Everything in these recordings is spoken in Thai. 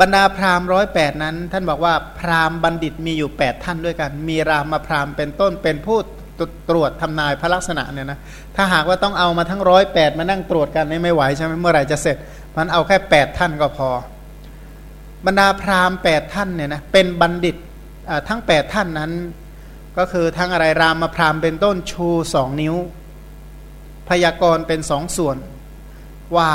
บรรดาพราหมณ์ร้อยแปดนั้น ท่านบอกว่าพราหมณ์บัณฑิตมีอยู่ 8 ท่านด้วยกัน มีรามาพราหมณ์เป็นต้นเป็นผู้ตรวจทำนายพระลักษณะเนี่ยนะถ้าหากว่าต้องเอามาทั้งร้อยแปดมานั่งตรวจกันนี่ไม่ไหวใช่ไหมเมื่อไหร่จะเสร็จ มันเอาแค่ 8 ท่านก็พอ บรรดาพราหมณ์แปดท่านเนี่ยนะเป็นบัณฑิตทั้ง 8 ท่านนั้น ก็คือทั้งอะไรรามาพราหมณ์เป็นต้นชูสองนิ้ว พยากรณ์เป็นสองส่วนว่า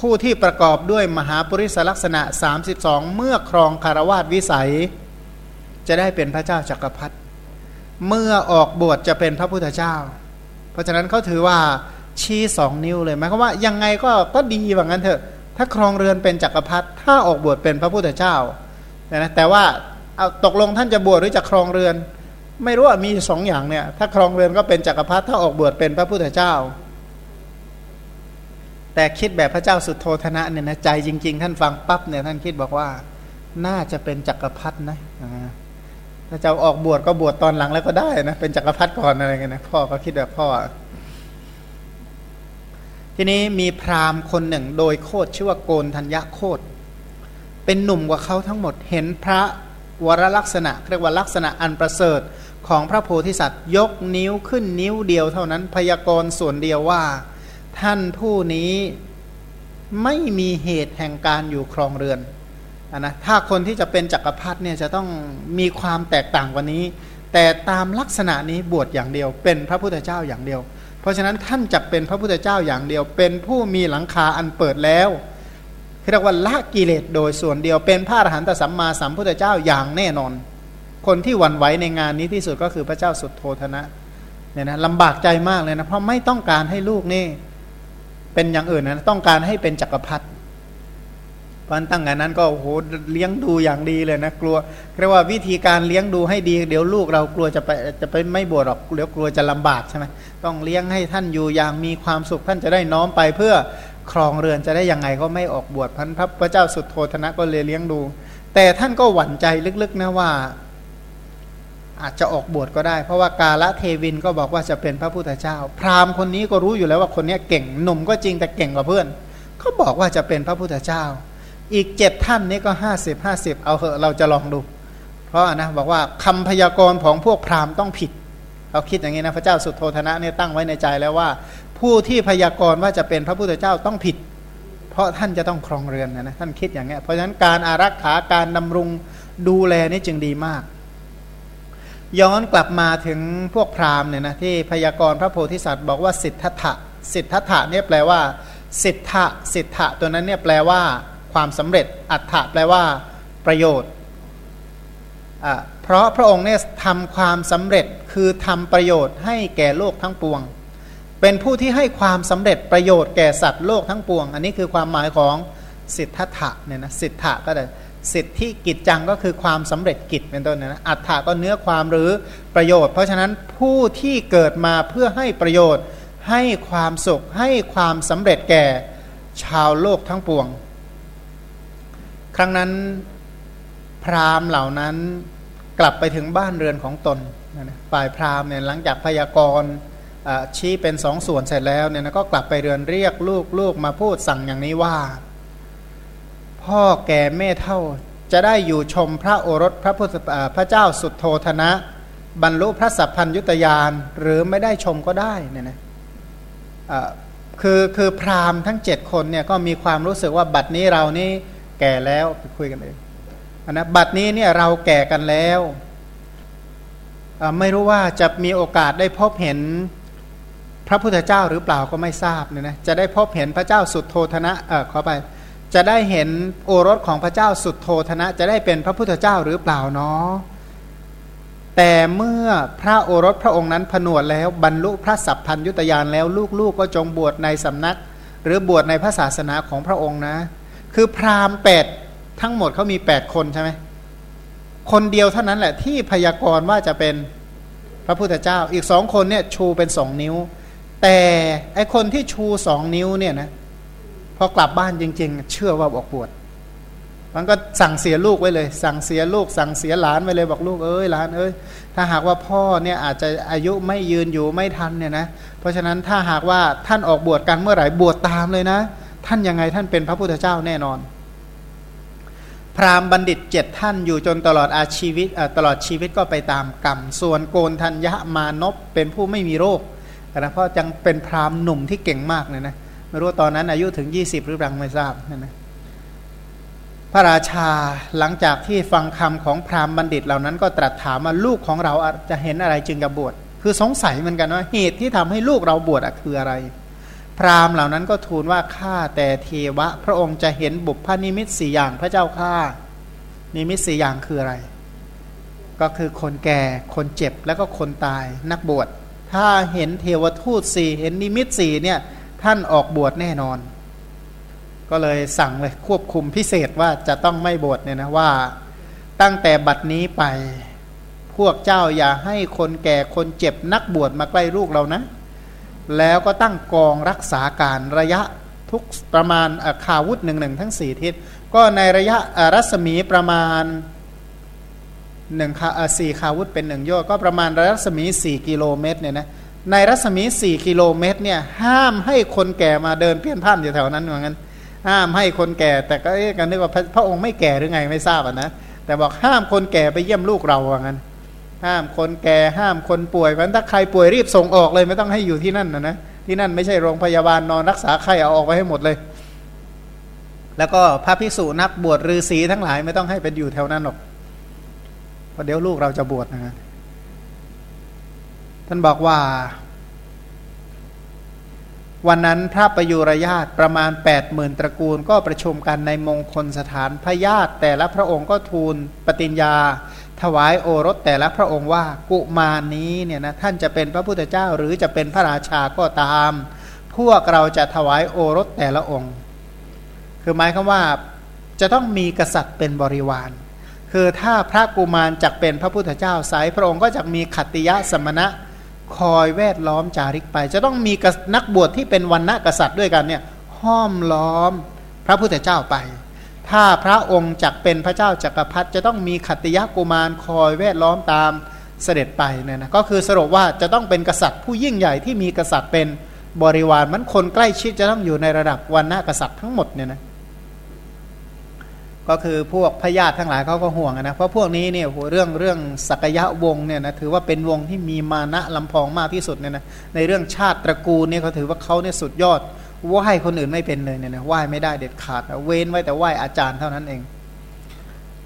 ผู้ที่ประกอบด้วยมหาปริศลักษณะ 32 เมื่อครองคารวาสวิสัย จะได้เป็นพระเจ้าจักรพรรดิเมื่อออกบวชจะเป็นพระพุทธเจ้า เพราะฉะนั้นเขาถือว่าชี้สองนิ้วเลยหมายความว่ายังไงก็ก็ดีแบบนั้นเถอะ ถ้าครองเรือนเป็นจักรพรรดิถ้าออกบวชเป็นพระพุทธเจ้านะแต่ว่าเอาตกลงท่านจะบวชหรือจะครองเรือน ไม่รู้ว่ามีสองอย่างเนี่ยถ้าครองเรือนก็เป็นจักรพรรดิถ้าออกบวชเป็นพระพุทธเจ้า แต่คิดแบบพระเจ้าสุดโทธนะเนี่ยนะใจจริง ๆ ท่านฟังปั๊บเนี่ยท่านคิดบอกว่าน่าจะเป็นจักรพรรดินะถ้าจะออกบวชก็บวชตอนหลังแล้วก็ได้นะเป็นจักรพรรดิก่อนอะไรเงี้ยนะพ่อก็คิดแบบพ่อ ทีนี้มีพราหมณ์คนหนึ่งโดยโคดชื่อว่าโกนธัญญาโคดเป็นหนุ่มกว่าเขาทั้งหมดเห็นพระวรลักษณะเรียกว่าลักษณะอันประเสริฐของพระโพธิสัตว์ ยกนิ้วขึ้นนิ้วเดียวเท่านั้นพยากรณ์ส่วนเดียวว่า ท่านผู้นี้ไม่มีเหตุแห่งการอยู่ครองเรือนอนนะถ้าคนที่จะเป็นจักรพรรดิเนี่ยจะต้องมีความแตกต่างกว่านี้ แต่ตามลักษณะนี้บวชอย่างเดียว เป็นพระพุทธเจ้าอย่างเดียว เพราะฉะนั้นท่านจะเป็นพระพุทธเจ้าอย่างเดียว เป็นผู้มีหลังคาอันเปิดแล้วเรียกว่าละกิเลสโดยส่วนเดียวเป็นพระอรหันตสัมมาสัมพุทธเจ้าอย่างแน่นอน คนที่หวั่นไหวในงานนี้ที่สุดก็คือพระเจ้าสุดโทธนะเนี่ยนะลำบากใจมากเลยนะเพราะไม่ต้องการให้ลูกนี่ เป็นอย่างอื่นนะต้องการให้เป็นจักรพรรดิพันตั้งแต่นั้นก็โอ้โหเลี้ยงดูอย่างดีเลยนะกลัวเรียกว่าวิธีการเลี้ยงดูให้ดี เดี๋ยวลูกเรากลัวจะไปจะไปไม่บวชหรอกเดี๋ยวกลัวจะลำบากใช่ไหมต้องเลี้ยงให้ท่านอยู่อย่างมีความสุขท่านจะได้น้อมไปเพื่อครองเรือนจะได้ยังไงก็ไม่ออกบวชพันพระพระเจ้าสุดโทธนะก็เลยเลี้ยงดู แต่ท่านก็หวั่นใจลึกๆนะว่า อาจจะออกบวชก็ได้ เพราะว่ากาละเทวินก็บอกว่าจะเป็นพระพุทธเจ้า พราหมณ์คนนี้ก็รู้อยู่แล้วว่าคนนี้เก่งหนุ่มก็จริงแต่เก่งกว่าเพื่อนเขาบอกว่าจะเป็นพระพุทธเจ้า อีกเจ็ดท่านนี้ก็ห้าสิบห้าสิบเอาเหอะเราจะลองดู เพราะนะบอกว่าคำพยากรณ์ของพวกพราหมณ์ต้องผิดเขาคิดอย่างนี้นะพระเจ้าสุดโทธนะเนี่ยตั้งไว้ในใจแล้วว่า ผู้ที่พยากรณ์ว่าจะเป็นพระพุทธเจ้าต้องผิด เพราะท่านจะต้องครองเรือนนะนะท่านคิดอย่างนี้เพราะฉะนั้นการอารักขาการดำรงดูแลนี่จึงดีมาก ย้อนกลับมาถึงพวกพราหมณ์เนี่ยนะที่พยากรณ์พระโพธิสัตว์บอกว่าสิทธัตถะสิทธัตถะเนี่ยแปลว่า สิทธะสิทธะตัวนั้นเนี่ยแปลว่า ความสำเร็จอัฏฐะแปลว่า ประโยชน์เพราะพระองค์เนี่ยทำความสำเร็จคือทำประโยชน์ให้แก่โลกทั้งปวง เป็นผู้ที่ให้ความสำเร็จประโยชน์แก่สัตว์โลกทั้งปวง อันนี้คือความหมายของสิทธัตถะเนี่ยนะสิทธะก็ได้ สิทธิกิจจังก็คือความสำเร็จกิจเป็นต้นนะอัฏฐาก็เนื้อความหรือประโยชน์ เพราะฉะนั้นผู้ที่เกิดมาเพื่อให้ประโยชน์ ให้ความสุข ให้ความสำเร็จแก่ ชาวโลกทั้งปวง ครั้งนั้นพราหมณ์เหล่านั้นกลับไปถึงบ้านเรือนของตนฝ่ายพราหมณ์เนี่ยหลังจากพยากรณ์ชี้เป็นสองส่วนเสร็จแล้วเนี่ยก็กลับไปเรือนเรียกลูกลูกมาพูดสั่งอย่างนี้ว่า พ่อแก่แม่เท่าจะได้อยู่ชมพระโอรสพระพุทธพระเจ้าสุดโทธนะ บรรลุพระสัพพัญยุตยานหรือไม่ได้ชมก็ได้เนี่ยนะคือคือพราหมณ์ทั้งเจ็ดคนเนี่ยก็มีความรู้สึกว่าบัดนี้เรานี่แก่แล้วไปคุยกันเองนะบัดนี้เนี่ยเราแก่กันแล้วไม่รู้ว่าจะมีโอกาสได้พบเห็นพระพุทธเจ้าหรือเปล่าก็ไม่ทราบเนี่ยนะจะได้พบเห็นพระเจ้าสุดโทธนะเออขอไป จะได้เห็นโอรสของพระเจ้าสุดโทธนะ จะได้เป็นพระพุทธเจ้าหรือเปล่าเนาะแต่เมื่อพระโอรสพระองค์นั้นผนวดแล้วบรรลุพระสัพพัญยุตยานแล้วลูกๆกก็จงบวชในสำนัก หรือบวชในพระศาสนาของพระองค์นะ คือพราหมณ์แปดทั้งหมดเขามีแปดคนใช่ไหมคนเดียวเท่านั้นแหละที่พยากรณ์ว่าจะเป็นพระพุทธเจ้าอีกสองคนเนี่ยชูเป็นสองนิ้ว แต่ไอคนที่ชูสองนิ้วเนี่ยนะ พอกลับบ้านจริง ๆ เชื่อว่าบอกบวชมันก็สั่งเสียลูกไว้เลย สั่งเสียลูก สั่งเสียหลานไว้เลยบอกลูกเอ้ยหลานเอ้ยถ้าหากว่าพ่อเนี่ยอาจจะอายุไม่ยืนอยู่ไม่ทันเนี่ยนะเพราะฉะนั้นถ้าหากว่าท่านออกบวชกันเมื่อไหร่บวชตามเลยนะ ท่านยังไงท่านเป็นพระพุทธเจ้าแน่นอน พราหมณ์บัณฑิตเจ็ดท่านอยู่จนตลอดอาชีวิตตลอดชีวิตก็ไปตามกรรม ส่วนโกนทัญญามานพเป็นผู้ไม่มีโรคนะเพราะจังเป็นพราหมณ์หนุ่มที่เก่งมากเลยนะ ไม่รู้ตอนนั้นอายุถึง 20 หรือยังไม่ทราบนะนะพระราชาหลังจากที่ฟังคำของพราหมณ์บัณฑิตเหล่านั้นก็ตรัสถามว่าลูกของเราจะเห็นอะไรจึงกับบวชคือสงสัยเหมือนกันว่าเหตุที่ทำให้ลูกเราบวชคืออะไร พราหมณ์เหล่านั้นก็ทูลว่าข้าแต่เทวะ พระองค์จะเห็นบุพนิมิตสี่อย่างพระเจ้าข้านิมิตสี่อย่างคืออะไร ก็คือคนแก่คนเจ็บแล้วก็คนตายนักบวชถ้าเห็นเทวทูตสี่เห็นนิมิตสี่เนี่ย ท่านออกบวชแน่นอน ก็เลยสั่งเลยควบคุมพิเศษว่าจะต้องไม่บวชเนี่ยนะว่า ตั้งแต่บัดนี้ไป พวกเจ้าอย่าให้คนแก่คนเจ็บนักบวชมาใกล้ลูกเรานะ แล้วก็ตั้งกองรักษาการระยะทุกประมาณคาวุธหนึ่งหนึ่งทั้งสี่ทิศ ก็ในระยะรัศมีประมาณหนึ่งสี่คาวุธเป็นหนึ่งโยก็ประมาณรัศมีสี่กิโลเมตรเนี่ยนะ ในรัศมีสี่กิโลเมตรเนี่ยห้ามให้คนแก่มาเดินเพี้ยนพ่านอยู่แถวนั้นเหมือนกันห้ามให้คนแก่แต่ก็เอ๊ะกันนึกว่าพระองค์ไม่แก่หรือไงไม่ทราบอะนะแต่บอกห้ามคนแก่ไปเยี่ยมลูกเราเหมือนกันห้ามคนแก่ห้ามคนป่วยเพราะถ้าใครป่วยรีบส่งออกเลยไม่ต้องให้อยู่ที่นั่นนะนะที่นั่นไม่ใช่โรงพยาบาลนอนรักษาไข้เอาออกไปให้หมดเลย แล้วก็พระภิกษุนักบวชฤาษีทั้งหลายไม่ต้องให้เป็นอยู่แถวนั้นหรอกเพราะเดี๋ยวลูกเราจะบวชนะ ท่านบอกว่า วันนั้นพระประยุรญาติประมาณ8ปดหมื่นตระกูลก็ประชุมกันในมงคลสถานพระญาติ แต่ละพระองค์ก็ทูลปฏิญญา ถวายโอรสแต่ละพระองค์ว่ากุมานี้เนี่ยนะท่านจะเป็นพระพุทธเจ้าหรือจะเป็นพระราชาก็ตาม พวกเราจะถวายโอรสแต่ละองค์ คือหมายคือว่าจะต้องมีกษัตริย์เป็นบริวารคือถ้าพระกุมารจักเป็นพระพุทธเจ้าสายพระองค์ก็จะมีขัตติยะสมณะ คอยแวดล้อมจาริกไป จะต้องมีนักบวชที่เป็นวันณะกษัตริย์ด้วยกันเนี่ยห้อมล้อมพระพุทธเจ้าไป ถ้าพระองค์จักเป็นพระเจ้าจักรพรรดิจะต้องมีขัตติยกุมารคอยแวดล้อมตามเสด็จไปเนี่ยนะก็คือสรุปว่าจะต้องเป็นกษัตริย์ผู้ยิ่งใหญ่ที่มีกษัตริย์เป็นบริวารมันคนใกล้ชิดจะต้องอยู่ในระดับวันณะกษัตริย์ทั้งหมดเนี่ยนะ ก็คือพวกพญาติทั้งหลายเขาก็ห่วงนะเพราะพวกนี้เนี่ยเรื่องเรื่องสักยะวงเนี่ยนะถือว่าเป็นวงที่มีมานะลำพองมากที่สุดเนี่ยนะในเรื่องชาติตระกูลเนี่ยเขาถือว่าเขาเนี่ยสุดยอดไหว้คนอื่นไม่เป็นเลยเนี่ยนะไหว้ไม่ได้เด็ดขาดเว้นไว้แต่ไหว้อาจารย์เท่านั้นเอง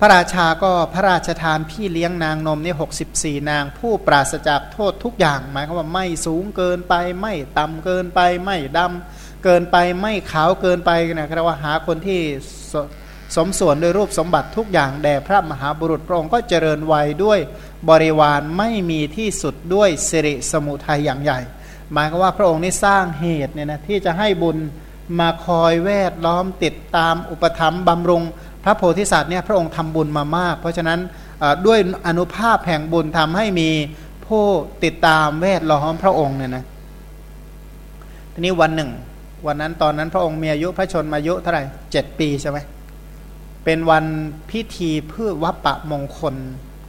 พระราชาก็พระราชทานพี่เลี้ยงนางนมนี่หกสิบสี่นาง ผู้ปราศจากโทษทุกอย่าง หมายความว่าไม่สูงเกินไปไม่ต่ำเกินไปไม่ดำเกินไปไม่ขาวเกินไปนะครับว่าหาคนที่ สมส่วนด้วยรูปสมบัติทุกอย่างแด่พระมหาบุรุษพระองค์ก็เจริญวัยด้วยบริวารไม่มีที่สุดด้วยสิริสมุทัยอย่างใหญ่ หมายก็ว่าพระองค์นี้สร้างเหตุเนี่ยนะที่จะให้บุญมาคอยแวดล้อมติดตามอุปธรรมบำรุง พระโพธิสัตว์เนี่ยพระองค์ทำบุญมามาก เพราะฉะนั้นด้วยอนุภาพแห่งบุญทำให้มีผู้ติดตามแวดล้อมพระองค์เนี่ยนะทีนี้วันหนึ่ง วันนั้นตอนนั้นพระองค์มีอายุพระชนมายุเท่าไหร่เจ็ดปีใช่ไหม เป็นวันพิธีเพื่อวัปปะมงคล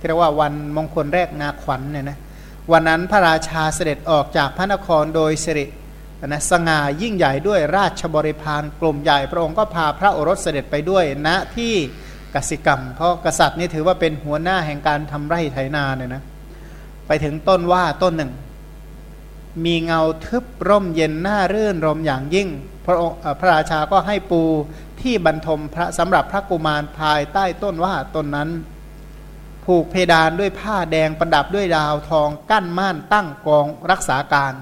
เรียกว่าวันมงคลแรกนาขวัญเนี่ยนะวันนั้นพระราชาเสด็จออกจากพระนครโดยสิรินะสง่ายิ่งใหญ่ด้วยราชบริพารกลุ่มใหญ่พระองค์ก็พาพระโอรสเสด็จไปด้วยณนะที่กสิกรรม เพราะกษัตริย์นี่ถือว่าเป็นหัวหน้าแห่งการทำไร่ไถนาเนี่ยนะไปถึงต้นว่าต้นหนึ่ง มีเงาทึบร่มเย็นหน้ารื่นรมอย่างยิ่ง พระองค์พระราชาก็ให้ปูที่บรรทมพระสำหรับพระกุมารภายใต้ต้นว่าต้นนั้น ผูกเพดานด้วยผ้าแดงประดับด้วยดาวทองกั้นม่านตั้งกองรักษาการ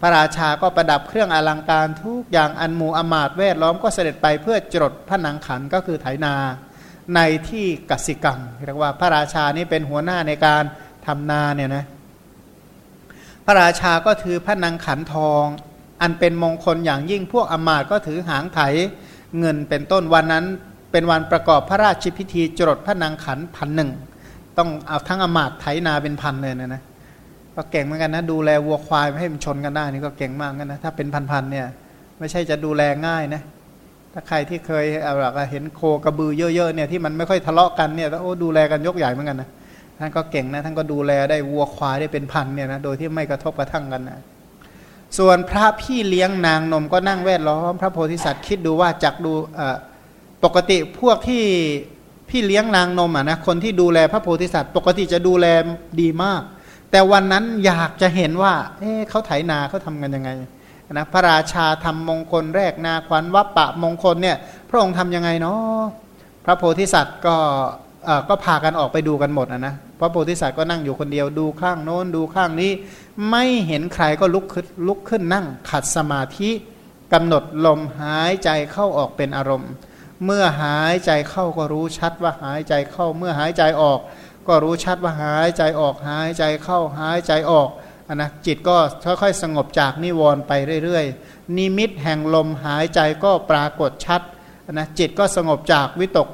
พระราชาก็ประดับเครื่องอลังการทุกอย่างอันหมู่อมาตแวดล้อมก็เสด็จไปเพื่อจดพระนังขันก็คือไถนา ในที่กสิกรรมเรียกว่าพระราชานี่เป็นหัวหน้าในการทำนาเนี่ยนะ พระราชาก็ถือพระนังขันทอง อันเป็นมงคลอย่างยิ่งพวกอมาตก็ถือหางไถเงินเป็นต้นวันนั้นเป็นวันประกอบพระราชพิธีจรดพระนางขันพันหนึ่งต้องเอาทั้งอมาตไถนาเป็นพันเลยนะนะก็เก่งเหมือนกันนะ ดูแลวัวควายไม่ให้มันชนกันได้นี่ก็เก่งมากกันนะถ้าเป็นพันๆเนี่ยไม่ใช่จะดูแลง่ายนะถ้าใครที่เคยเอาหลักเห็นโคกระบือเยอะๆเนี่ยที่มันไม่ค่อยทะเลาะกันเนี่ยโอ้ดูแลกันยกใหญ่เหมือนกันนะ ท่านก็เก่งนะท่านก็ดูแลได้วัวควายได้เป็นพันเนี่ยนะโดยที่ไม่กระทบกระทั่งกันนะส่วนพระพี่เลี้ยงนางนมก็นั่งแวดล้อม พระโพธิสัตว์คิดดูว่าจักดูปกติพวกที่พี่เลี้ยงนางนมอะนะคนที่ดูแลพระโพธิสัตว์ ปกติจะดูแลดีมาก แต่วันนั้นอยากจะเห็นว่า เอ๊เขาไถนาเขาทำกันยังไงนะพระราชาทำมงคลแรกนาควันวัปปะมงคลเนี่ยพระองค์ทำยังไงเนาะพระโพธิสัตว์ก็ก็พากันออกไปดูกันหมดนะนะ พระโพธิสัตว์ก็นั่งอยู่คนเดียวดูข้างโน้นดูข้างนี้ ไม่เห็นใครก็ลุกขึ้นลุกขึ้นนั่งขัดสมาธิกำหนดลมหายใจเข้าออกเป็นอารมณ์ เมื่อหายใจเข้าก็รู้ชัดว่าหายใจเข้า เมื่อหายใจออก ก็รู้ชัดว่าหายใจออกหายใจเข้าหายใจออกอนะจิตก็ค่อยๆสงบจากนิวรณ์ไปเรื่อยๆ นิมิตแห่งลมหายใจก็ปรากฏชัดนะจิตก็สงบจากวิตก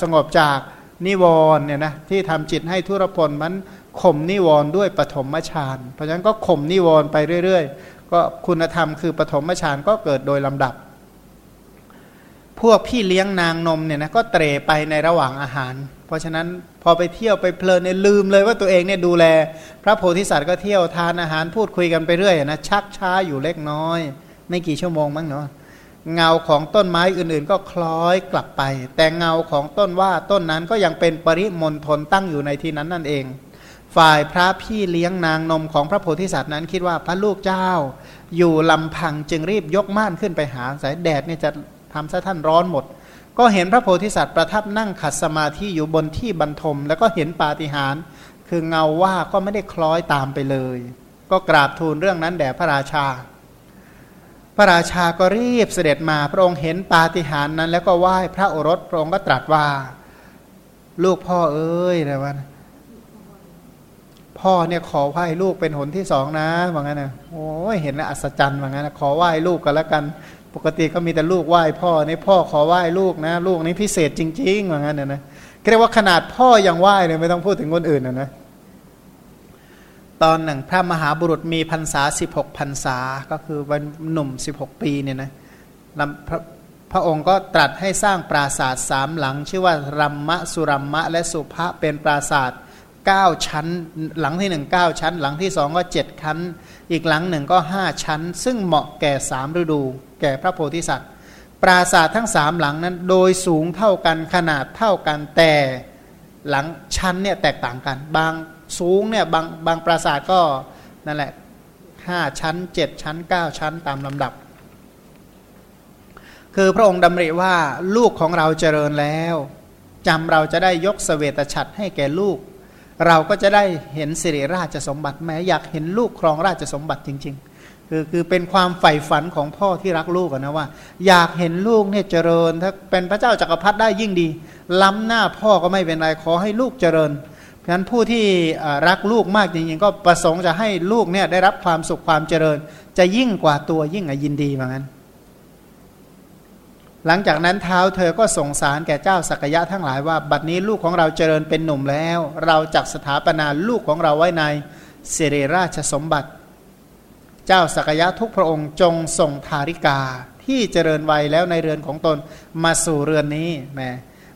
สงบจาก นิวรณ์เนี่ยนะที่ทำจิตให้ทุรพลมันข่มนิวรณ์ด้วยปฐมฌานเพราะฉะนั้นก็ข่มนิวรณ์ไปเรื่อยๆ ก็คุณธรรมคือปฐมฌานก็เกิดโดยลำดับ พวกพี่เลี้ยงนางนมเนี่ยนะก็เตะไปในระหว่างอาหาร เพราะฉะนั้นพอไปเที่ยวไปเพลินเนี่ยลืมเลยว่าตัวเองเนี่ยดูแล พระโพธิสัตว์ก็เที่ยวทานอาหารพูดคุยกันไปเรื่อยนะชักช้าอยู่เล็กน้อย ไม่กี่ชั่วโมงมั้งเนาะ เงาของต้นไม้อื่นๆ ก็คล้อยกลับไป แต่เงาของต้นว่าต้นนั้นก็ยังเป็นปริมณฑลตั้งอยู่ในที่นั้นนั่นเอง ฝ่ายพระพี่เลี้ยงนางนมของพระโพธิสัตว์นั้นคิดว่าพระลูกเจ้า อยู่ลำพังจึงรีบยกม่านขึ้นไปหาสายแดดเนี่ยจะทำซะท่านร้อนหมด ก็เห็นพระโพธิสัตว์ประทับนั่งขัดสมาธิอยู่บนที่บรรทม แล้วก็เห็นปาฏิหาริย์คือเงาว่าก็ไม่ได้คล้อยตามไปเลย ก็กราบทูลเรื่องนั้นแด่พระราชา พระราชาก็รีบเสด็จมาพระองค์เห็นปาฏิหาริย์นั้น แล้วก็ไหว้พระโอรสพระองค์ก็ตรัสว่า ลูกพ่อเอ้ยนะไรวันพ่อเนี่ยขอไหว้ลูกเป็นหนที่สองนะว่างั้นนะโอ้ยเห็นแล้วอัศจรรย์ว่างั้นนะขอไหว้ลูกกันแล้วกัน ปกติก็มีแต่ลูกไหว้พ่อนี่พ่อขอไหว้ลูกนะ ลูกนี้พิเศษจริงๆว่างั้นนะนะเรียกว่าขนาดพ่อยังไหว้เลยไม่ต้องพูดถึงคนอื่นนะนะ ตอนหนึ่งพระมหาบุรุษมีพรรษาสิบหกพรรษา ก็คือวันหนุ่มสิบหกปีเนี่ยนะพระพระองค์ก็ตรัสให้สร้างปราสาทสามหลัง ชื่อว่ารัมมะสุรัมมะและสุภะเป็นปราสาทเก้าชั้น หลังที่หนึ่งเก้าชั้น หลังที่สองก็เจ็ดชั้น อีกหลังหนึ่งก็ห้าชั้น ซึ่งเหมาะแก่สามฤดู แก่พระโพธิสัตว์ ปราสาททั้งสามหลังนั้น โดยสูงเท่ากันขนาดเท่ากันแต่หลังชั้นเนี่ยแตกต่างกันบาง สูงเนี่ยบางบางปราสาทก็นั่นแหละห้าชั้นเจ็ดชั้นเก้าชั้นตามลำดับ คือพระองค์ดำริว่าลูกของเราเจริญแล้วจำเราจะได้ยกสเสวตฉัตรให้แก่ลูก เราก็จะได้เห็นสิริราชสมบัติแม้อยากเห็นลูกครองราชสมบัติจริง ๆ คือคือเป็นความใฝ่ฝันของพ่อที่รักลูกนะว่า อยากเห็นลูกเนี่ยเจริญ ถ้าเป็นพระเจ้าจักรพรรดิได้ยิ่งดี ล้ำหน้าพ่อก็ไม่เป็นไรขอให้ลูกเจริญ ฉะนั้นผู้ที่รักลูกมากจริงๆก็ประสงค์จะให้ลูกเนี่ยได้รับความสุขความเจริญ จะยิ่งกว่าตัวยิ่งยินดีเหมือนกันหลังจากนั้นเท้าเธอก็ส่งสารแก่เจ้าสักยะทั้งหลายว่า บัดนี้ลูกของเราเจริญเป็นหนุ่มแล้ว เราจักสถาปนาลูกของเราไว้ในเสรราชสมบัติ เจ้าสักยะทุกพระองค์จงส่งธาริกาที่เจริญวัยแล้วในเรือนของตนมาสู่เรือนนี้แม่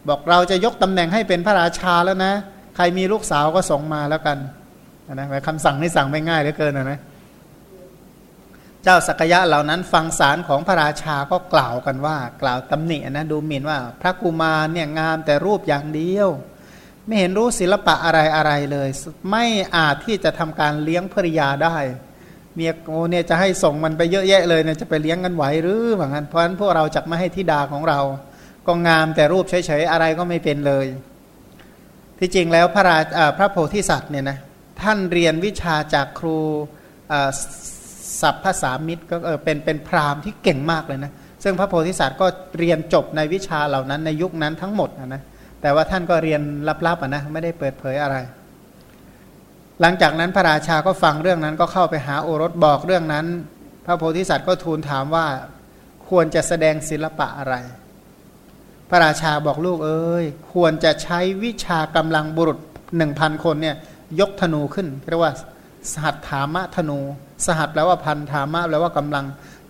บอกเราจะยกตำแหน่งให้เป็นพระราชาแล้วนะ ใครมีลูกสาวก็ส่งมาแล้วกันนะคำสั่งนี่สั่งไม่ง่ายเหลือเกินนะเจ้าสักยะเหล่านั้นฟังสารของพระราชาก็กล่าวกันว่า กล่าวตำหนินะดูหมิ่นว่า พระกุมารเนี่ยงามแต่รูปอย่างเดียว ไม่เห็นรู้ศิลปะอะไรอะไรเลย ไม่อาจที่จะทำการเลี้ยงภริยาได้เมียโอเนี่ยจะให้ส่งมันไปเยอะแยะเลยเนี่ยจะไปเลี้ยงกันไหวหรือว่างั้นเพราะฉะนั้นพวกเราจะไม่ให้ทิดาของเรา ก็งามแต่รูปเฉยๆอะไรก็ไม่เป็นเลย ที่จริงแล้วพระราพระโพธิสัตว์เนี่ยนะท่านเรียนวิชาจากครูศัพท์ภาษามิตรก็เออเป็นเป็นพราหมณ์ที่เก่งมากเลยนะซึ่งพระโพธิสัตว์ก็เรียนจบในวิชาเหล่านั้นในยุคนั้นทั้งหมดนะแต่ว่าท่านก็เรียนลับๆนะไม่ได้เปิดเผยอะไร หลังจากนั้นพระราชาก็ฟังเรื่องนั้นก็เข้าไปหาโอรสบอกเรื่องนั้น พระโพธิสัตว์ก็ทูลถามว่าควรจะแสดงศิลปะอะไร พระราชาบอกลูกเอ้ยควรจะใช้วิชากำลังบุรุษหนึ่งพันคนเนี่ยยกธนูขึ้นเรียกว่าสหัตถามะธนู สหัตแปลว่าพันธามะแปลว่ากำลัง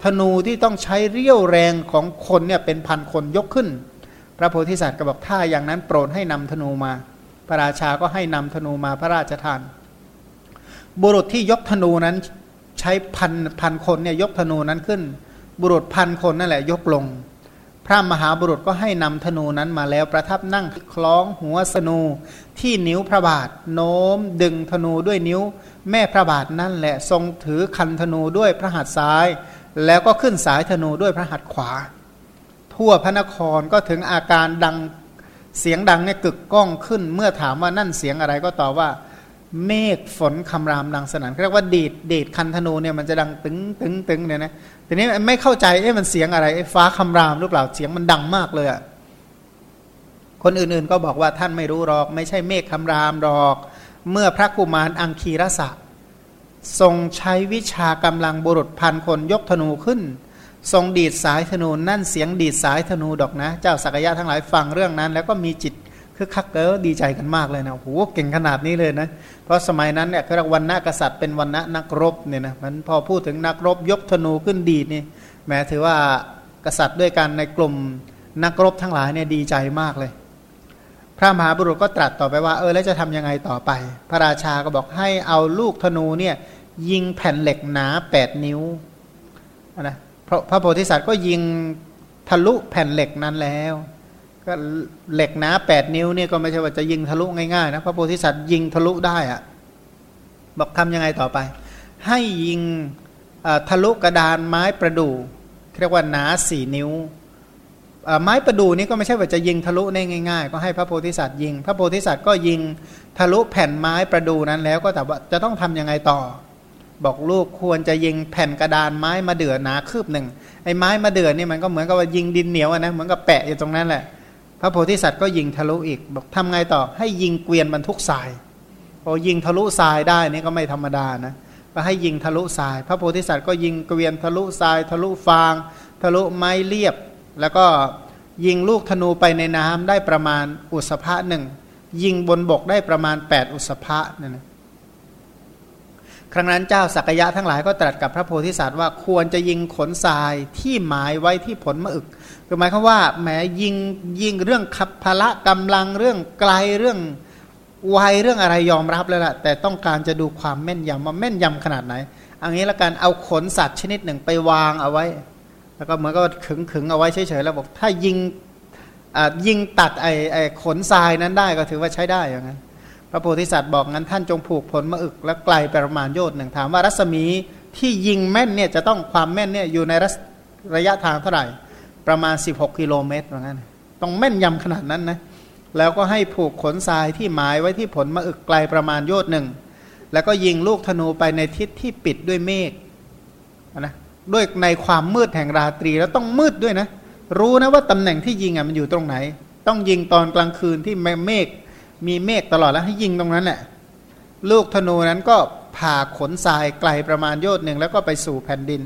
ธนูที่ต้องใช้เรี่ยวแรงของคนเนี่ยเป็นพันคนยกขึ้น พระโพธิสัตว์ก็บอกถ้าอย่างนั้นโปรดให้นำธนูมา พระราชาก็ให้นำธนูมาพระราชทาน บุรุษที่ยกธนูนั้นใช้พันพันคนเนี่ยยกธนูนั้นขึ้น บุรุษพันคนนั่นแหละยกลง พระมหาบุรุษก็ให้นำธนูนั้นมาแล้วประทับนั่งคล้องหัวสนูที่นิ้วพระบาท โน้มดึงธนูด้วยนิ้ว แม่พระบาทนั่นแหละทรงถือคันธนูด้วยพระหัตถ์ซ้าย แล้วก็ขึ้นสายธนูด้วยพระหัตถ์ขวา ทั่วพระนครก็ถึงอาการดังเสียงดังเนี่ยกึกก้องขึ้น เมื่อถามว่านั่นเสียงอะไรก็ตอบว่า เมฆฝนคำรามดังสนั่นเรียกว่าดีดดีดคันธนูเนี่ยมันจะดังตึงตึงตึงเนี่ยนะทีนี้ไม่เข้าใจเอ๊ะมันเสียงอะไรฟ้าคำรามหรือเปล่าเสียงมันดังมากเลยอะคนอื่นๆก็บอกว่าท่านไม่รู้หรอก ไม่ใช่เมฆคำรามหรอก เมื่อพระกุมารอังคีรสะ ทรงใช้วิชากำลังบุรุษพันคนยกธนูขึ้น ทรงดีดสายธนูนั่นเสียงดีดสายธนูดอกนะ เจ้าสักยะทั้งหลายฟังเรื่องนั้น แล้วก็มีจิต คือคักเกอดีใจกันมากเลยนะโหเก่งขนาดนี้เลยนะ เพราะสมัยนั้นเนี่ยคือวันณะกษัตริย์เป็นวันณะนักรบเนี่ยนะมันพอพูดถึงนักรบยกธนูขึ้นดีดนี่แม้ถือว่ากษัตริย์ด้วยกันในกลุ่มนักรบทั้งหลายเนี่ยดีใจมากเลย พระมหาบุรุษก็ตรัสต่อไปว่า เออแล้วจะทำยังไงต่อไป พระราชาก็บอกให้เอาลูกธนูเนี่ยยิงแผ่นเหล็กหนาแปดนิ้วนะเพราะพระโพธิสัตว์ก็ยิงทะลุแผ่นเหล็กนั้นแล้ว ก็เหล็กหนาแปดนิ้วเนี่ยก็ไม่ใช่ว่าจะยิงทะลุง่ายๆนะพระโพธิสัตว์ยิงทะลุได้อะบอกทำยังไงต่อไป ให้ยิงทะลุกระดานไม้ประดู่เรียกว่าหนาสี่นิ้วไม้ประดู่นี้ก็ไม่ใช่ว่าจะยิงทะลุได้ง่ายๆ ก็ให้พระโพธิสัตว์ยิง พระโพธิสัตว์ก็ยิงทะลุแผ่นไม้ประดู่นั้นแล้วก็แต่ว่าจะต้องทํำยังไงต่อ บอกลูกควรจะยิงแผ่นกระดานไม้มาเดือหนาคืบหนึ่งไอ้ไม้มาเดือนี่มันก็เหมือนกับว่ายิงดินเหนียวนะเหมือนกับแปะอยู่ตรงนั้นแหละ พระโพธิสัตว์ก็ยิงทะลุอีกบอกทำไงต่อให้ยิงเกวียนบรรทุกทรายพอยิงทะลุทรายได้นี่ก็ไม่ธรรมดานะก็ให้ยิงทะลุทราย พระโพธิสัตว์ก็ยิงเกวียนทะลุทราย ทะลุฟาง ทะลุไม้เรียบ แล้วก็ยิงลูกธนูไปในน้ำได้ประมาณอุสภะหนึ่งยิงบนบกได้ประมาณ 8 อุสภะนั่นนะครั้งนั้นเจ้าสักยะทั้งหลายก็ตรัสกับพระโพธิสัตว์ว่าควรจะยิงขนทรายที่หมายไว้ที่ผลมะอึก คือหมายความว่าแหมยิงยิงเรื่องขับพละกำลังเรื่องไกลเรื่องวัยเรื่องอะไรยอมรับแล้วล่ะ แต่ต้องการจะดูความแม่นยำว่าแม่นยำขนาดไหนอันนี้ละกันเอาขนสัตว์ชนิดหนึ่งไปวางเอาไว้ แล้วก็เหมือนก็ขึงขึงเอาไว้เฉยๆแล้วบอกถ้ายิงยิงตัดไอ้ไอ้ขนทรายนั้นได้ก็ถือว่าใช้ได้อย่างนั้นพระโพธิสัตว์บอกงั้นท่านจงผูกผลมะอึกและไกลประมาณโยชน์หนึ่งถามว่ารัศมีที่ยิงแม่นเนี่ยจะต้องความแม่นเนี่ยอยู่ในระยะทางเท่าไหร่ ประมาณ 16 กิโลเมตรเหมือนกันต้องแม่นยำขนาดนั้นนะ แล้วก็ให้ผูกขนทรายที่หมายไว้ที่ผลมะอึกไกลประมาณโยชน์หนึ่ง แล้วก็ยิงลูกธนูไปในทิศที่ปิดด้วยเมฆนะด้วยในความมืดแห่งราตรี แล้วต้องมืดด้วยนะ รู้นะว่าตำแหน่งที่ยิงอะมันอยู่ตรงไหน ต้องยิงตอนกลางคืนที่เมฆมีเมฆตลอดแล้วให้ยิงตรงนั้นแหละลูกธนูนั้นก็ผ่าขนทรายไกลประมาณโยชน์หนึ่งแล้วก็ไปสู่แผ่นดิน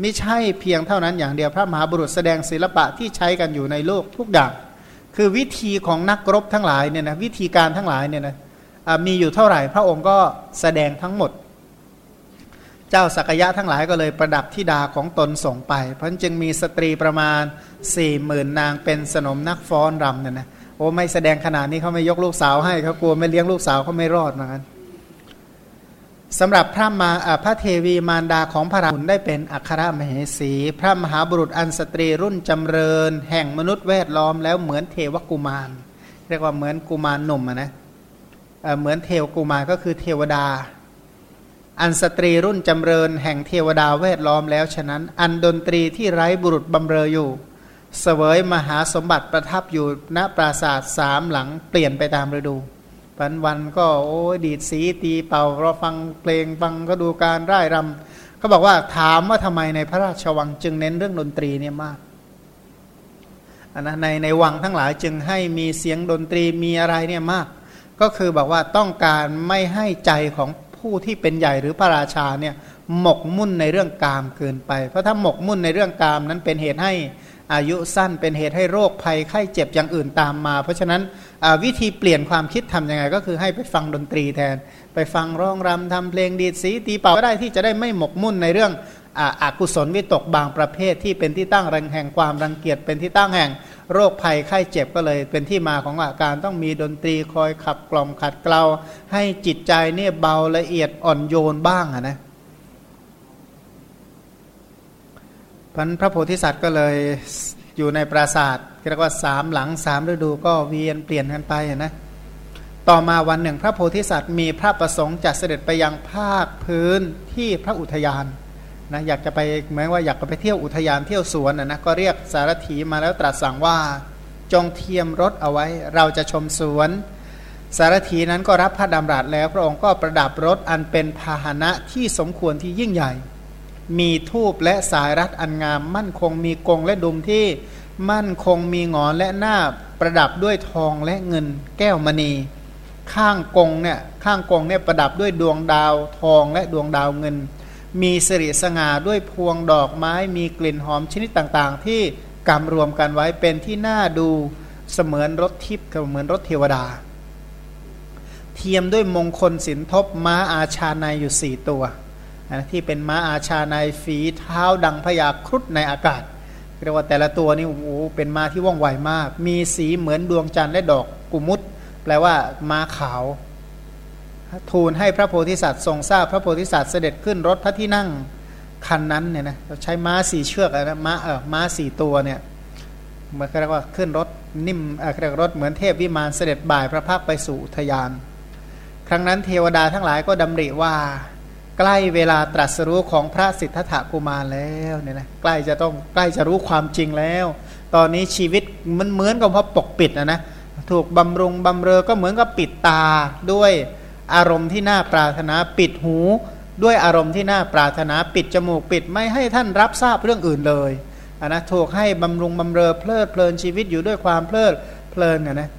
ไม่ใช่เพียงเท่านั้นอย่างเดียวพระมหาบุรุษแสดงศิลปะที่ใช้กันอยู่ในโลกทุกอย่าง คือวิธีของนักรบทั้งหลายเนี่ยนะวิธีการทั้งหลายเนี่ยนะมีอยู่เท่าไหร่พระองค์ก็แสดงทั้งหมด เจ้าสักยะทั้งหลายก็เลยประดับที่ดาของตนส่งไป เพราะจึงมีสตรีประมาณสี่หมื่นนางเป็นสนมนักฟ้อนรำเนี่ยนะโอ้ไม่แสดงขนาดนี้เขาไม่ยกลูกสาวให้เขากลัวไม่เลี้ยงลูกสาวเขาไม่รอดเหมือนกัน สำหรับพระมาพระเทวีมารดาของพระราหุลได้เป็นอัครมเหสี พระมหาบุรุษอันสตรีรุ่นจำเริญ แห่งมนุษย์แวดล้อมแล้วเหมือนเทวกุมาร เรียกว่าเหมือนกุมารหนุ่มนะเหมือนเทวกุมารก็คือเทวดา อันสตรีรุ่นจำเริญ แห่งเทวดาแวดล้อมแล้วฉะนั้น อันดนตรีที่ไร้บุรุษบำเรออยู่ เสวยมหาสมบัติประทับอยู่ณปราสาทสามหลังเปลี่ยนไปตามฤดู วันวันก็โอ้ดีดสีตีเป่าเราฟังเพลงฟังก็ดูการร่ายรำเขาบอกว่าถามว่าทำไมในพระราชวังจึงเน้นเรื่องดนตรีเนี่ยมากนนะในในวังทั้งหลายจึงให้มีเสียงดนตรีมีอะไรเนี่ยมาก ก็คือบอกว่าต้องการไม่ให้ใจของผู้ที่เป็นใหญ่หรือพระราชาเนี่ยหมกมุ่นในเรื่องกามเกินไป เพราะถ้าหมกมุ่นในเรื่องกามนั้นเป็นเหตุให้อายุสั้นเป็นเหตุให้โรคภัยไข้เจ็บอย่างอื่นตามมา เพราะฉะนั้น วิธีเปลี่ยนความคิดทํำยังไง ก็คือให้ไปฟังดนตรีแทน ไปฟังร้องรำทำเพลงดีดสีตีเป่าก็ได้ที่จะได้ไม่หมกมุ่นในเรื่องอากุศลวิตกบางประเภทที่เป็นที่ตั้งรังแห่งความรังเกียจเป็นที่ตั้งแห่งโรคภัยไข้เจ็บก็เลยเป็นที่มาของอาการต้องมีดนตรีคอยขับกล่อมขัดเกลาให้จิตใจเนี่ยเบาละเอียดอ่อนโยนบ้างนะพันพระโพธิสัตว์ก็เลย อยู่ในปราสาทเรียกว่าสามหลังสามฤดูก็เวียนเปลี่ยนกันไปนะต่อมาวันหนึ่งพระโพธิสัตว์มีพระประสงค์จะเสด็จไปยังภาคพื้นที่พระอุทยานนะอยากจะไปเหมือนว่าอยากจะไปเที่ยวอุทยานเที่ยวสวนนะนะก็เรียกสารถีมาแล้วตรัสสั่งว่าจงเทียมรถเอาไว้ เราจะชมสวน สารถีนั้นก็รับพระดำรัสแล้วพระองค์ก็ประดับรถอันเป็นพาหนะที่สมควรที่ยิ่งใหญ่ มีทูบและสายรัดอันงาม มั่นคงมีกงและดุมที่มั่นคงมีงอนและหน้าประดับด้วยทองและเงินแก้วมณี ข้างกงเนี่ยข้างกงเนี่ยประดับด้วยดวงดาวทองและดวงดาวเงิน มีสิริสง่าด้วยพวงดอกไม้มีกลิ่นหอมชนิดต่างๆ ที่กำรวมกันไว้เป็นที่น่าดูเสมือนรถทิพย์เหมือนรถเทวดา เทียมด้วยมงคลสินทบม้าอาชาในอยู่สี่ตัว ที่เป็นม้าอาชาในฝีเท้าดังพยาครุฑในอากาศเรียกว่าแต่ละตัวนี่โอ้โหเป็นม้าที่ว่องไวมาก มีสีเหมือนดวงจันทร์และดอกกุมุตแปลว่าม้าขาว ทูลให้พระโพธิสัตว์ทรงทราบพระโพธิสัตว์เสด็จขึ้นรถพระที่นั่งคันนั้นเนี่ยนะใช้ม้าสี่เชือกนะม้าเออม้าสี่ตัวเนี่ยมันเรียกว่าขึ้นรถนิ่มเรียกรถเหมือนเทพวิมานเสด็จบ่ายพระพักไปสู่ทยาน ครั้งนั้นเทวดาทั้งหลายก็ดำริว่า ใกล้เวลาตรัสรู้ของพระสิทธัตถกุมารแล้วเนี่ยนะใกล้จะต้องใกล้จะรู้ความจริงแล้ว ตอนนี้ชีวิตมันเหมือนกับพอปกปิดนะนะถูกบำรุงบำเรอก็เหมือนกับปิดตาด้วยอารมณ์ที่น่าปรารถนาปิดหูด้วยอารมณ์ที่น่าปรารถนาปิดจมูกปิดไม่ให้ท่านรับทราบเรื่องอื่นเลยนะถูกให้บำรุงบำเรอเพลิดเพลินชีวิตอยู่ด้วยความเพลิดเพลินนะนะ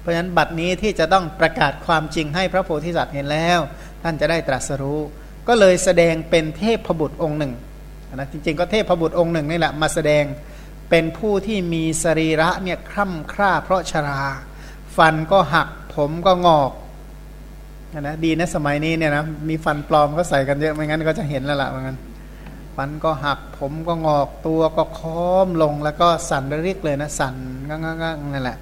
เพราะฉะนั้นบัดนี้ที่จะต้องประกาศความจริงให้พระโพธิสัตว์เห็นแล้ว ท่านจะได้ตรัสรู้ ก็เลยแสดงเป็นเทพบุตรองค์หนึ่งนะจริงๆก็เทพบุตรองค์หนึ่งนี่แหละมาแสดงเป็นผู้ที่มีสรีระเนี่ยคร่ำคร่าเพราะชรา ฟันก็หักผมก็งอกนะดีนะสมัยนี้เนี่ยนะมีฟันปลอมก็ใส่กันเยอะไม่งั้นก็จะเห็นแล้วล่ะเหมือนกันฟันก็หักผมก็งอกตัวก็ค้อมลงแล้วก็สั่นเระริกเลยนะสั่นงั้งงนั่นแหละ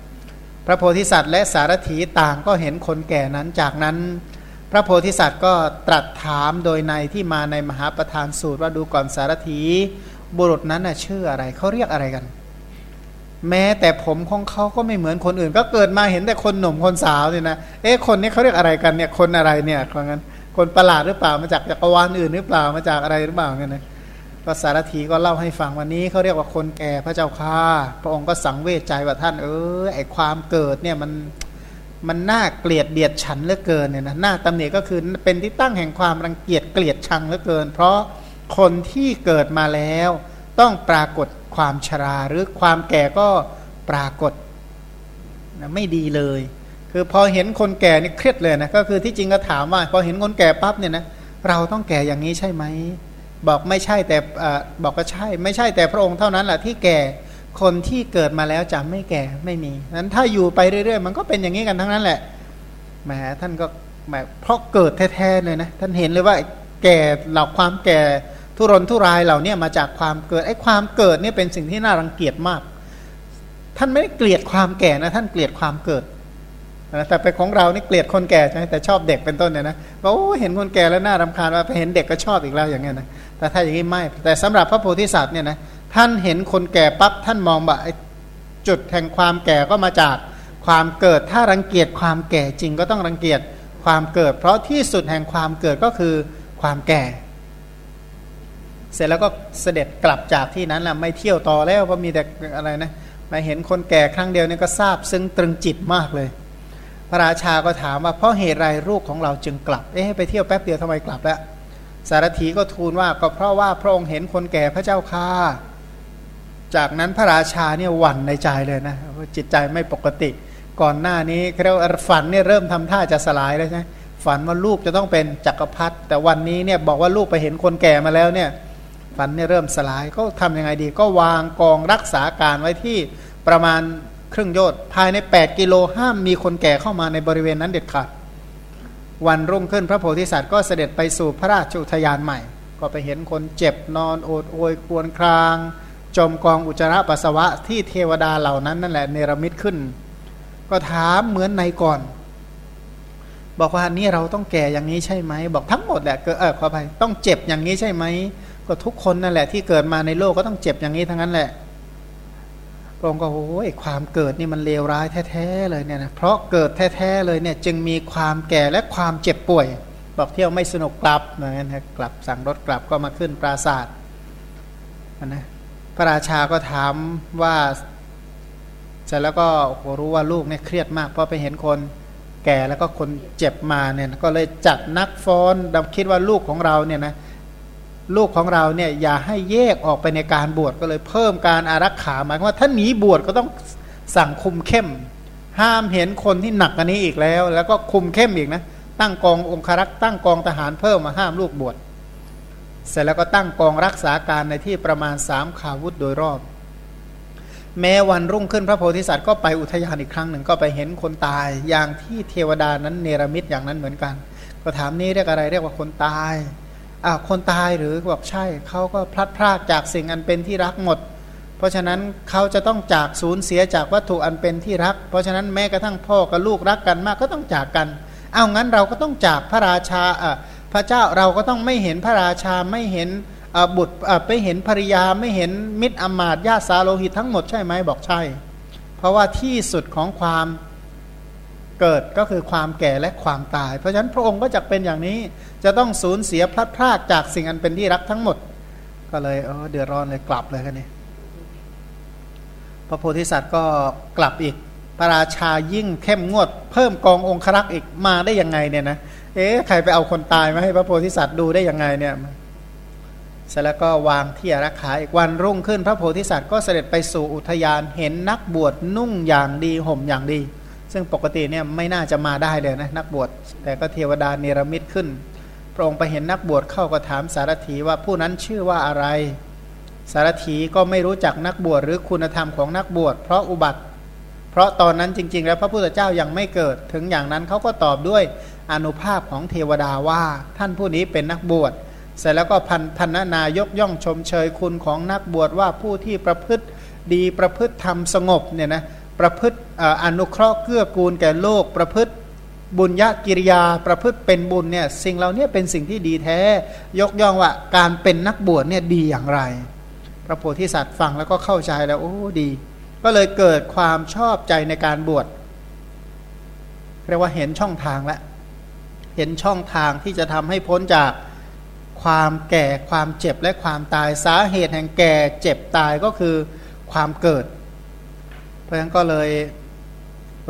พระโพธิสัตว์และสารถีต่างก็เห็นคนแก่นั้นจากนั้น พระโพธิสัตว์ก็ตรัสถามโดยในที่มาในมหาประธานสูตรว่าดูก่อนสารถีบุรุษนั้นน่ะชื่ออะไรเขาเรียกอะไรกัน แม้แต่ผมของเขาก็ไม่เหมือนคนอื่น ก็เกิดมาเห็นแต่คนหนุ่มคนสาวเนี่ยนะเอ๊ะคนนี้เขาเรียกอะไรกันเนี่ยคนอะไรเนี่ยเพราะงั้นคนประหลาดหรือเปล่ามาจากจักรวาลอื่นหรือเปล่ามาจากอะไรหรือเปล่าเนี่ยนะก็สารถีก็เล่าให้ฟังวันนี้เขาเรียกว่าคนแก่พระเจ้าค่าพระองค์ก็สังเวชใจว่าท่านเออไอความเกิดเนี่ยมัน มันน่าเกลียดเดียดฉันเหลือเกินเนี่ยนะหน้าตำหนิก็คือเป็นที่ตั้งแห่งความรังเกียจเกลียดชังเหลือเกิน เพราะคนที่เกิดมาแล้ว ต้องปรากฏความชราหรือความแก่ก็ปรากฏนะไม่ดีเลย คือพอเห็นคนแก่นี่เครียดเลยนะก็คือที่จริงก็ถามว่า พอเห็นคนแก่ปั๊บเนี่ยนะเราต้องแก่อย่างนี้ใช่ไหมบอกไม่ใช่แต่บอกก็ใช่ ไม่ใช่แต่พระองค์เท่านั้นแหละที่แก่ คนที่เกิดมาแล้วจะไม่แก่ไม่มีนั้นถ้าอยู่ไปเรื่อยๆ มันก็เป็นอย่างนี้กันทั้งนั้นแหละแหมท่านก็แหมเพราะเกิดแท้ๆเลยนะท่านเห็นเลยว่าแก่เหล่าความแก่ทุรนทุรายเหล่านี้มาจากความเกิดไอ้ความเกิดเนี่ยเป็นสิ่งที่น่ารังเกียจมาก ท่านไม่ได้เกลียดความแก่นะ ท่านเกลียดความเกิดนะแต่เป็นของเรานี่เกลียดคนแก่ใช่ไหมแต่ชอบเด็กเป็นต้นเนี่ยนะว่าโอ้เห็นคนแก่แล้วน่ารำคาญว่าไปเห็นเด็กก็ชอบอีกแล้วอย่างเงี้ยนะแต่ถ้าอย่างนี้ไม่แต่สำหรับพระโพธิสัตว์เนี่ยนะ ท่านเห็นคนแก่ปั๊บท่านมองว่าจุดแห่งความแก่ก็มาจากความเกิดถ้ารังเกียจความแก่จริงก็ต้องรังเกียจความเกิด เพราะที่สุดแห่งความเกิดก็คือความแก่ เสร็จแล้วก็เสด็จกลับจากที่นั้นแหละไม่เที่ยวต่อแล้วเพราะมีแต่อะไรนะมาเห็นคนแก่ครั้งเดียวนี่ก็ทราบซึ่งตรึงจิตมากเลย พระราชาก็ถามว่าเพราะเหตุไรลูกของเราจึงกลับเอ๊ะไปเที่ยวแป๊บเดียวทำไมกลับแล้วสารถีก็ทูลว่าก็เพราะว่าพระองค์เห็นคนแก่พระเจ้าค่า จากนั้นพระราชาเนี่ยหวั่นในใจเลยนะจิตใจไม่ปกติ ก่อนหน้านี้เขาฝันเนี่ยเริ่มทำท่าจะสลายแล้วใช่ไหมฝันว่าลูกจะต้องเป็นจักรพรรดิแต่วันนี้เนี่ยบอกว่าลูกไปเห็นคนแก่มาแล้วเนี่ยฝันเนี่ยเริ่มสลายก็ทํำยังไงดี ก็วางกองรักษาการไว้ที่ประมาณครึ่งโยชน์ภายใน 8 กิโลห้ามมีคนแก่เข้ามาในบริเวณนั้นเด็ดขาดวันรุ่งขึ้นพระโพธิสัตว์ก็เสด็จไปสู่พระราชอุทยานใหม่ ก็ไปเห็นคนเจ็บนอนโอดโอยควรคราง จมกองอุจจาระปัสสาวะที่เทวดาเหล่านั้นนั่นแหละเนรมิตขึ้น ก็ถามเหมือนในก่อน บอกว่านี่เราต้องแก่อย่างนี้ใช่ไหม บอกทั้งหมดแหละเออขออภัยต้องเจ็บอย่างนี้ใช่ไหม ก็ทุกคนนั่นแหละ ที่เกิดมาในโลกก็ต้องเจ็บอย่างนี้ทั้งนั้นแหละพระองค์ก็โอ้ยความเกิดนี่มันเลวร้ายแท้ๆเลยเนี่ยนะเพราะเกิดแท้ๆเลยเนี่ย จึงมีความแก่และความเจ็บป่วย บอกเที่ยวไม่สนุกกลับเหมือนกันนะกลับสั่งรถกลับก็มาขึ้นปราศาสตร์นะ พระราชาก็ถามว่าเสร็จแล้วก็รู้ว่าลูกเนี่ยเครียดมาก เพราะไปเห็นคนแก่แล้วก็คนเจ็บมาเนี่ยก็เลยจัดนักฟ้อนดำคิดว่าลูกของเราเนี่ยนะลูกของเราเนี่ยอย่าให้แยกออกไปในการบวชก็เลยเพิ่มการอารักขาหมายว่าถ้าหนีบวชก็ต้องสั่งคุมเข้ม ห้ามเห็นคนที่หนักอันนี้อีกแล้ว แล้วก็คุมเข้มอีกนะตั้งกององครักษ์ตั้งกองทหารเพิ่มมาห้ามลูกบวช เสร็จแล้วก็ตั้งกองรักษาการในที่ประมาณสามขาวุธโดยรอบ แม้วันรุ่งขึ้นพระโพธิสัตว์ก็ไปอุทยานอีกครั้งหนึ่งก็ไปเห็นคนตายอย่างที่เทวดานั้นเนรมิตอย่างนั้นเหมือนกัน ก็ถามนี่เรียกอะไรเรียกว่าคนตายอ้าวคนตายหรือบอกใช่เขาก็พลัดพรากจากสิ่งอันเป็นที่รักหมด เพราะฉะนั้นเขาจะต้องจากสูญเสียจากวัตถุอันเป็นที่รัก เพราะฉะนั้นแม้กระทั่งพ่อกับลูกรักกันมากก็ต้องจากกัน เอางั้นเราก็ต้องจากพระราชา พระเจ้าเราก็ต้องไม่เห็นพระราชาไม่เห็นบุตรไปเห็นภริยาไม่เห็นมิตรอมาตญาติสาโลหิตทั้งหมดใช่ไหมบอกใช่ เพราะว่าที่สุดของความเกิดก็คือความแก่และความตาย เพราะฉะนั้นพระองค์ก็จะเป็นอย่างนี้จะต้องสูญเสียพลัดพรากจากสิ่งอันเป็นที่รักทั้งหมด ก็เลยเออเดือดร้อนเลยกลับเลยกันนี่พระโพธิสัตว์ก็กลับอีกพระราชายิ่งเข้มงวด เพิ่มกององครักษ์อีกมาได้ยังไงเนี่ยนะ เอ๊ะใครไปเอาคนตายมาให้พระโพธิสัตว์ดูได้ยังไงเนี่ยเสร็จแล้วก็วางที่อารักขาอีกวันรุ่งขึ้น พระโพธิสัตว์ก็เสด็จไปสู่อุทยานเห็นนักบวชนุ่งอย่างดีห่มอย่างดี ซึ่งปกติเนี่ยไม่น่าจะมาได้เลยนะนักบวชแต่ก็เทวดาเนรมิตขึ้น พระองค์ไปเห็นนักบวชเข้าก็ถามสารถีว่าผู้นั้นชื่อว่าอะไร สารถีก็ไม่รู้จักนักบวชหรือคุณธรรมของนักบวชเพราะอุบัติ เพราะตอนนั้นจริง ๆ แล้วพระพุทธเจ้ายังไม่เกิด ถึงอย่างนั้นเขาก็ตอบด้วย อนุภาพของเทวดาว่า ท่านผู้นี้เป็นนักบวช เสร็จแล้วก็พันพันนายกย่องชมเชยคุณของนักบวชว่าผู้ที่ประพฤติดีประพฤติธรรมสงบเนี่ยนะประพฤติอนุเคราะห์เกื้อกูลแก่โลกประพฤติบุญญากิริยาประพฤติเป็นบุญเนี่ยสิ่งเหล่านี้เป็นสิ่งที่ดีแท้ ยกย่องว่าการเป็นนักบวชเนี่ยดีอย่างไร พระโพธิสัตว์ฟังแล้วก็เข้าใจแล้วโอ้ดี ก็เลยเกิดความชอบใจในการบวชเรียกว่าเห็นช่องทางแล้ว เห็นช่องทางที่จะทำให้พ้นจากความแก่ความเจ็บและความตายสาเหตุแห่งแก่เจ็บตายก็คือความเกิด เพราะฉะนั้นก็เลย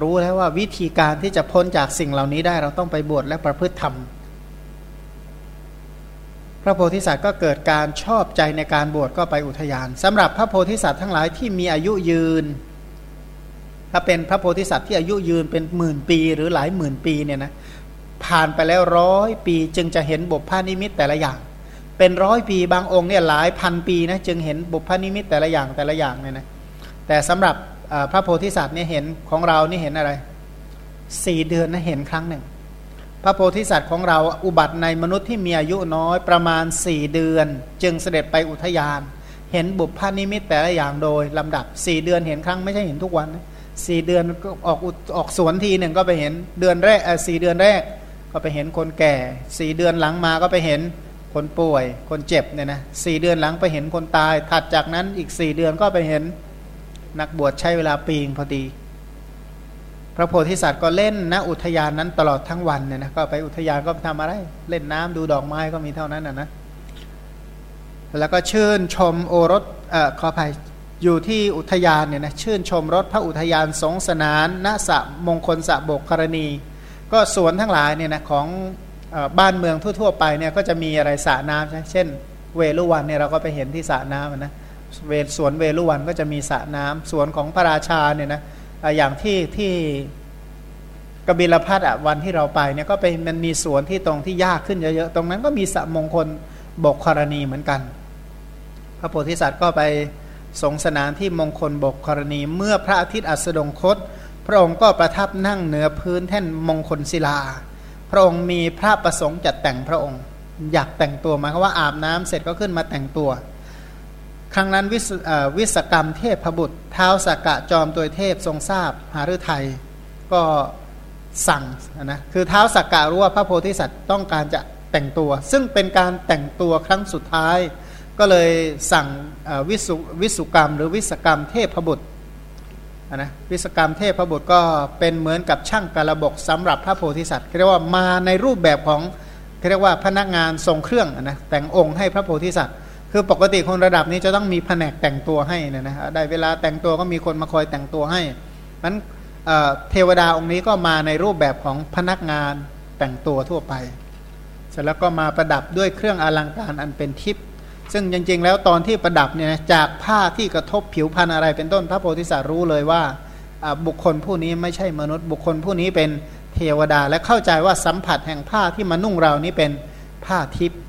รู้แล้วว่าวิธีการที่จะพ้นจากสิ่งเหล่านี้ได้เราต้องไปบวชและประพฤติธรรม พระโพธิสัตว์ก็เกิดการชอบใจในการบวชก็ไปอุทยานสำหรับพระโพธิสัตว์ทั้งหลายที่มีอายุยืน ถ้าเป็นพระโพธิสัตว์ที่อายุยืนเป็นหมื่นปีหรือหลายหมื่นปีเนี่ยนะ ผ่านไปแล้วร้อยปีจึงจะเห็นบุพพานิมิตแต่ละอย่าง เป็นร้อยปีบางองค์เนี่ยหลายพันปีนะจึงเห็นบุพพานิมิตแต่ละอย่างแต่ละอย่างเนี่ยนะแต่สำหรับพระโพธิสัตว์เนี่ยเห็นของเรานี่เห็นอะไรสี่เดือนนะเห็นครั้งหนึ่ง พระโพธิสัตว์ของเราอุบัติในมนุษย์ที่มีอายุน้อยประมาณสี่เดือน จึงเสด็จไปอุทยาน เห็นบุพพานิมิตแต่ละอย่างโดยลำดับสี่เดือนเห็นครั้งไม่ใช่เห็นทุกวันนะสี่เดือนก็ออกออกสวนทีหนึ่งก็ไปเห็นเดือนแรกสี่เดือนแรก ก็ไปเห็นคนแก่สี่เดือนหลังมาก็ไปเห็นคนป่วย คนเจ็บเนี่ยนะสี่เดือนหลังไปเห็นคนตาย ถัดจากนั้นอีกสี่เดือนก็ไปเห็นนักบวชใช้เวลาปีงพอดี พระโพธิสัตว์ก็เล่นณอุทยานนั้นตลอดทั้งวันเนี่ยนะก็ไปอุทยานก็ทำอะไร เล่นน้ำดูดอกไม้ก็มีเท่านั้นนะนะแล้วก็ชื่นชมโอรสเอ่อขออภัยอยู่ที่อุทยานเนี่ยนะชื่นชมรถพระอุทยานสงสนานณสะมงคลสะบกกรณี ก็สวนทั้งหลายเนี่ยนะของบ้านเมืองทั่วๆไปเนี่ยก็จะมีอะไรสระน้ำใช่เช่น เวลุวันเนี่ยเราก็ไปเห็นที่สระน้ำนะเวสวนเวลุวันก็จะมีสระน้ำสวนของพระราชาเนี่ยนะอย่างที่ที่กบิลพัทอะวันที่เราไปเนี่ยก็ไปมันมีสวนที่ตรงที่ยากขึ้นเยอะๆตรงนั้นก็มีสระมงคลบกกรณีเหมือนกัน พระโพธิสัตว์ก็ไปสงสนานที่มงคลบกกรณี เมื่อพระอาทิตย์อัสดงคต พระองค์ก็ประทับนั่งเหนือพื้นแท่นมงคลศิลา พระองค์มีพระประสงค์จัดแต่งพระองค์ อยากแต่งตัวหมายความว่าอาบน้ำเสร็จก็ขึ้นมาแต่งตัว ครั้งนั้นวิสวิศกรรมเทพบุตรเท้าสกกะจอมตัวเทพทรงทราบหาฤทัยก็สั่งนะคือเท้าสักกะรู้ว่าพระโพธิสัตว์ต้องการจะแต่งตัว ซึ่งเป็นการแต่งตัวครั้งสุดท้าย ก็เลยสั่งวิสุวิสุกรรม หรือวิศกรรมเทพบุตร นะวิศกรรมเทพบุตรก็เป็นเหมือนกับช่างกระบกสำหรับพระโพธิสัตว์เรียกว่ามาในรูปแบบของเรียกว่าพนักงานทรงเครื่องนะแต่งองค์ให้พระโพธิสัตว์ คือปกติคนระดับนี้จะต้องมีแผนกแต่งตัวให้นะนะได้เวลาแต่งตัวก็มีคนมาคอยแต่งตัวให้นั้นเทวดาองค์นี้ก็มาในรูปแบบของพนักงานแต่งตัวทั่วไป เสร็จแล้วก็มาประดับด้วยเครื่องอลังการอันเป็นทิพย์ ซึ่งจริงๆ แล้วตอนที่ประดับเนี่ยจากผ้าที่กระทบผิวพันธ์อะไรเป็นต้นพระโพธิสัตว์รู้เลยว่าบุคคลผู้นี้ไม่ใช่มนุษย์ บุคคลผู้นี้เป็นเทวดาและเข้าใจว่าสัมผัสแห่งผ้าที่มานุ่งเรานี้เป็นผ้าทิพย์